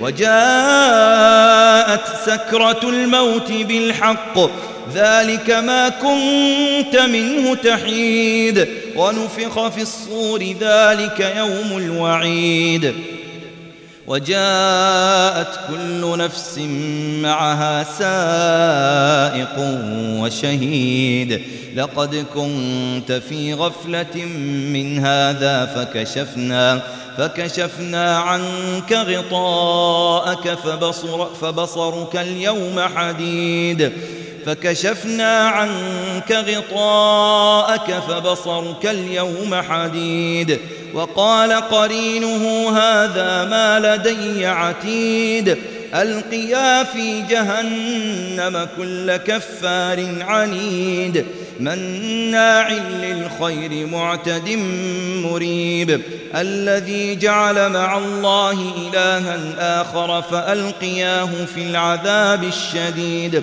وجاءت سكرة الموت بالحق. ذلك ما كنت منه تحيد. ونفخ في الصور ذلك يوم الوعيد. وجاءت كل نفس معها سائق وشهيد. لقد كنت في غفلة من هذا فكشفنا فكشفنا عنك غطاءك فبصر فبصرك اليوم حديد. فكشفنا عنك غطاءك فبصرك اليوم حديد وقال قرينه هذا ما لدي عتيد ألقيا في جهنم كل كفار عنيد مناع للخير معتد مريب الذي جعل مع الله إلها آخر فألقياه في العذاب الشديد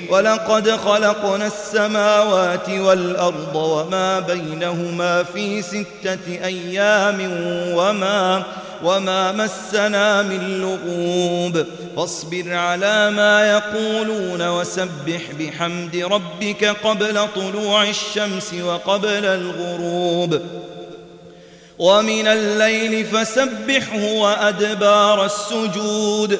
ولقد خلقنا السماوات والأرض وما بينهما في ستة أيام وما وما مسنا من لغوب. فاصبر على ما يقولون وسبح بحمد ربك قبل طلوع الشمس وقبل الغروب. ومن الليل فسبحه وأدبار السجود.